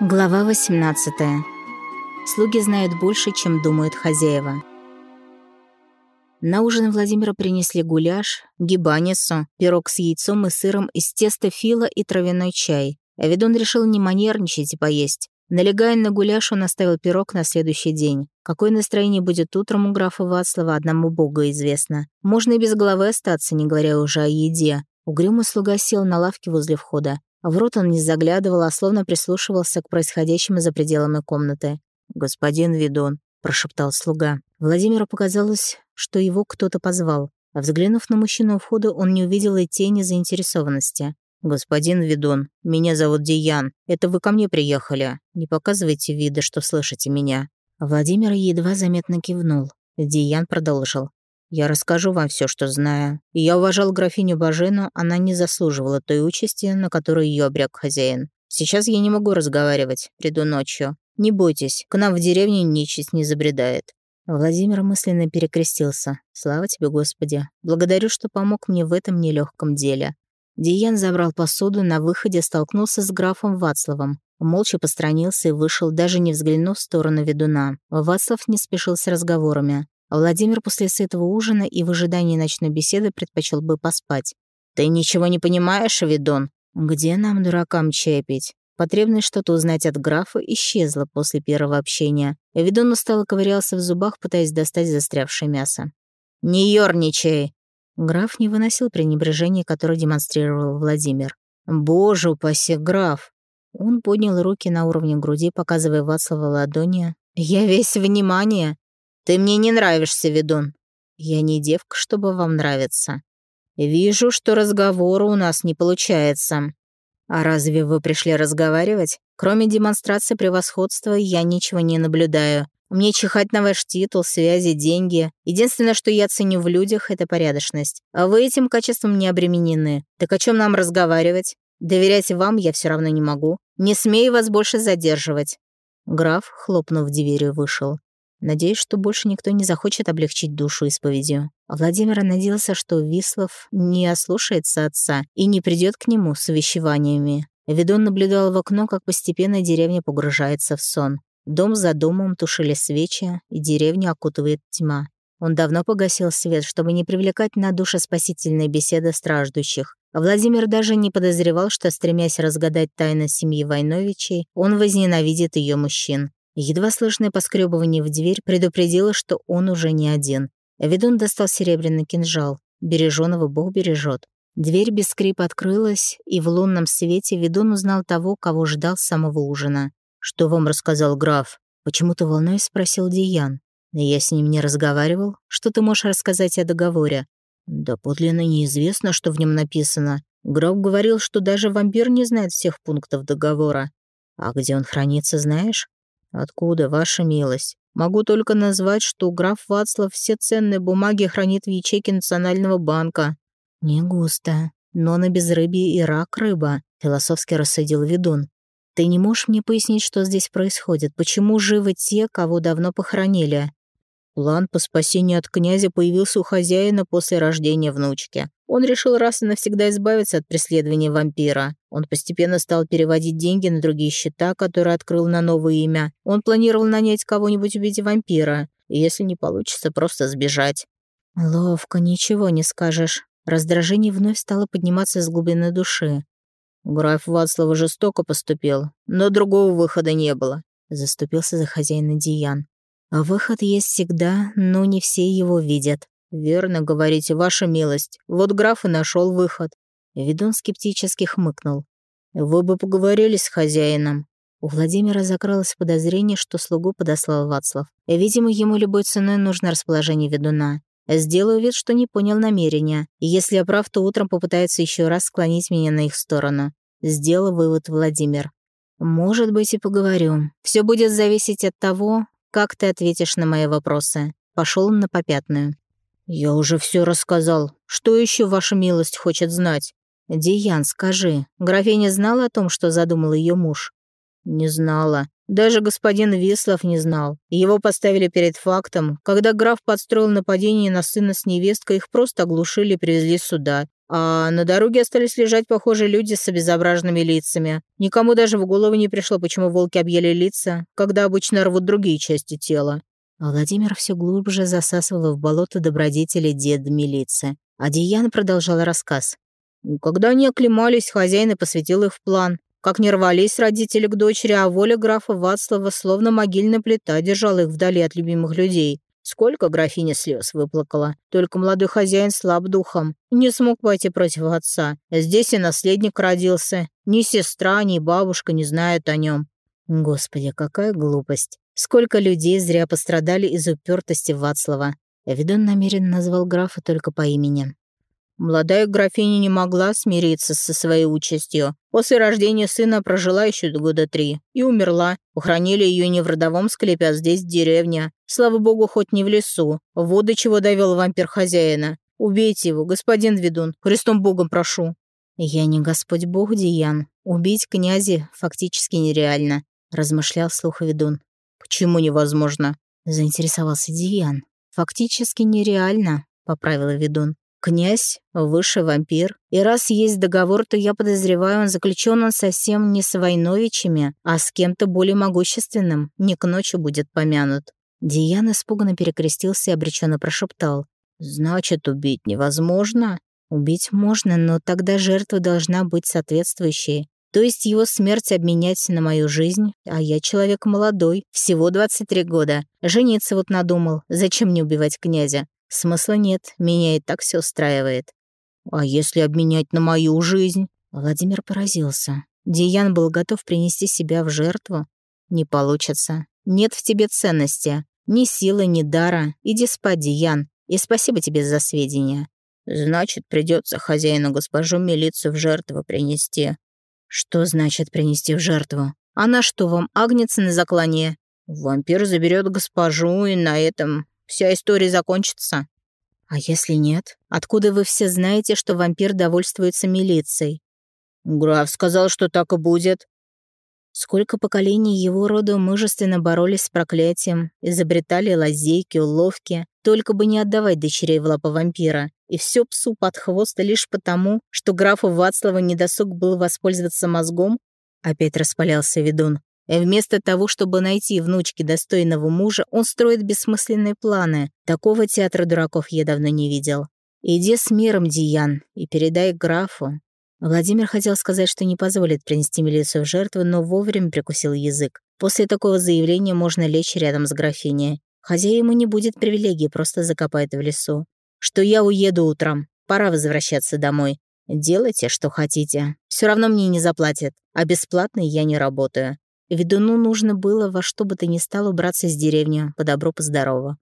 Глава 18. Слуги знают больше, чем думают хозяева. На ужин Владимира принесли гуляш, гибанису, пирог с яйцом и сыром из теста фила и травяной чай. А ведь решил не манерничать и поесть. Налегая на гуляш, он оставил пирог на следующий день. Какое настроение будет утром у графа Вацлава, одному богу известно. Можно и без головы остаться, не говоря уже о еде. Угрюмый слуга сел на лавке возле входа. В рот он не заглядывал, а словно прислушивался к происходящему за пределами комнаты. «Господин Видон», — прошептал слуга. Владимиру показалось, что его кто-то позвал. А взглянув на мужчину у входа, он не увидел и тени заинтересованности. «Господин Видон, меня зовут Диян. Это вы ко мне приехали. Не показывайте вида, что слышите меня». Владимир едва заметно кивнул. Диян продолжил. Я расскажу вам все, что знаю. я уважал графиню Бажену, она не заслуживала той участи, на которую ее обрек хозяин. Сейчас я не могу разговаривать, приду ночью. Не бойтесь, к нам в деревне нечисть не забредает». Владимир мысленно перекрестился. «Слава тебе, Господи! Благодарю, что помог мне в этом нелегком деле». Диан забрал посуду, на выходе столкнулся с графом Вацлавом. Молча постранился и вышел, даже не взглянув в сторону ведуна. Вацлав не спешил с разговорами. Владимир после сытого ужина и в ожидании ночной беседы предпочел бы поспать. «Ты ничего не понимаешь, Видон? Где нам, дуракам, чай пить?» Потребность что-то узнать от графа исчезла после первого общения. Видон устало ковырялся в зубах, пытаясь достать застрявшее мясо. «Не ёрничай!» Граф не выносил пренебрежения, которое демонстрировал Владимир. «Боже упаси, граф!» Он поднял руки на уровне груди, показывая Вацлава ладони. «Я весь внимание!» «Ты мне не нравишься, ведун». «Я не девка, чтобы вам нравиться». «Вижу, что разговора у нас не получается». «А разве вы пришли разговаривать? Кроме демонстрации превосходства я ничего не наблюдаю. Мне чихать на ваш титул, связи, деньги. Единственное, что я ценю в людях, это порядочность. А вы этим качеством не обременены. Так о чем нам разговаривать? Доверять вам я все равно не могу. Не смею вас больше задерживать». Граф, хлопнув дверью, вышел. Надеюсь, что больше никто не захочет облегчить душу исповедью. Владимир надеялся, что Вислов не ослушается отца и не придет к нему с увещеваниями. Ведун наблюдал в окно, как постепенно деревня погружается в сон. Дом за домом тушили свечи, и деревню окутывает тьма. Он давно погасил свет, чтобы не привлекать на душеспасительные беседы страждущих. Владимир даже не подозревал, что, стремясь разгадать тайны семьи Войновичей, он возненавидит ее мужчин. Едва слышное поскребывание в дверь предупредило, что он уже не один. Ведун достал серебряный кинжал. Береженого Бог бережет. Дверь без скрипа открылась, и в лунном свете ведун узнал того, кого ждал с самого ужина. «Что вам рассказал граф?» Почему-то волной спросил Диан. «Я с ним не разговаривал. Что ты можешь рассказать о договоре?» «Да подлинно неизвестно, что в нем написано. Граф говорил, что даже вампир не знает всех пунктов договора. А где он хранится, знаешь?» «Откуда, ваша милость? Могу только назвать, что граф Вацлав все ценные бумаги хранит в ячейке Национального банка». «Не густо. Но на безрыбье и рак рыба», — философски рассудил ведун. «Ты не можешь мне пояснить, что здесь происходит? Почему живы те, кого давно похоронили?» План по спасению от князя появился у хозяина после рождения внучки. Он решил раз и навсегда избавиться от преследования вампира. Он постепенно стал переводить деньги на другие счета, которые открыл на новое имя. Он планировал нанять кого-нибудь убить вампира, и если не получится, просто сбежать. Ловко, ничего не скажешь. Раздражение вновь стало подниматься из глубины души. Граф Вацлава жестоко поступил, но другого выхода не было. Заступился за хозяина Диян. Выход есть всегда, но не все его видят. Верно говорите, ваша милость. Вот граф и нашел выход. Ведун скептически хмыкнул. Вы бы поговорили с хозяином. У Владимира закралось подозрение, что слугу подослал Вацлав. Видимо, ему любой ценой нужно расположение ведуна. Сделаю вид, что не понял намерения. И если я прав, то утром попытается еще раз склонить меня на их сторону. Сделал вывод Владимир. Может быть, и поговорю. Все будет зависеть от того, как ты ответишь на мои вопросы?» Пошел он на попятную. «Я уже все рассказал. Что еще ваша милость хочет знать?» «Диан, скажи, графиня знала о том, что задумал ее муж?» «Не знала. Даже господин Вислов не знал. Его поставили перед фактом. Когда граф подстроил нападение на сына с невесткой, их просто оглушили и привезли сюда. А на дороге остались лежать похожие люди с обезображенными лицами. Никому даже в голову не пришло, почему волки объели лица, когда обычно рвут другие части тела. Владимир все глубже засасывал в болото добродетели деда милиции. А Диана продолжала рассказ. Когда они оклемались, хозяин и посвятил их в план. Как не рвались родители к дочери, а воля графа Вацлава словно могильная плита держала их вдали от любимых людей. Сколько графиня слез выплакала. Только молодой хозяин слаб духом. Не смог пойти против отца. Здесь и наследник родился. Ни сестра, ни бабушка не знают о нем. Господи, какая глупость. Сколько людей зря пострадали из упертости Вацлава. Эвидон намеренно назвал графа только по имени. Молодая графиня не могла смириться со своей участью. После рождения сына прожила еще года три и умерла. Похоронили ее не в родовом склепе, а здесь, в деревне. Слава богу, хоть не в лесу. Вот до чего довел вампир хозяина. Убейте его, господин ведун, Христом Богом прошу. Я не Господь Бог, Диан. Убить князя фактически нереально, размышлял слух ведун. Почему невозможно? Заинтересовался Диан. Фактически нереально, поправила ведун. Князь — высший вампир. И раз есть договор, то я подозреваю, он заключен он совсем не с Войновичами, а с кем-то более могущественным. Не к ночи будет помянут. Диан испуганно перекрестился и обреченно прошептал. «Значит, убить невозможно?» «Убить можно, но тогда жертва должна быть соответствующей. То есть его смерть обменять на мою жизнь, а я человек молодой, всего 23 года. Жениться вот надумал, зачем мне убивать князя? Смысла нет, меня и так все устраивает. А если обменять на мою жизнь? Владимир поразился. Диан был готов принести себя в жертву. Не получится. Нет в тебе ценности. Ни силы, ни дара. Иди спать, Диан. И спасибо тебе за сведения. Значит, придется хозяину госпожу милицию в жертву принести. Что значит принести в жертву? Она что, вам агнец на заклание? Вампир заберет госпожу, и на этом Вся история закончится. А если нет? Откуда вы все знаете, что вампир довольствуется милицией? Граф сказал, что так и будет. Сколько поколений его рода мужественно боролись с проклятием, изобретали лазейки, уловки, только бы не отдавать дочерей в лапы вампира. И все псу под хвост лишь потому, что графу Вацлаву недосуг был воспользоваться мозгом? Опять распалялся ведун. И вместо того, чтобы найти внучке достойного мужа, он строит бессмысленные планы. Такого театра дураков я давно не видел. Иди с миром, Диан, и передай графу. Владимир хотел сказать, что не позволит принести милицию в жертву, но вовремя прикусил язык. После такого заявления можно лечь рядом с графиней. Хозяин ему не будет привилегии, просто закопает в лесу. Что я уеду утром. Пора возвращаться домой. Делайте, что хотите. Все равно мне не заплатят. А бесплатно я не работаю. Ведуну нужно было во что бы то ни стало убраться из деревни, по добру, по здорову.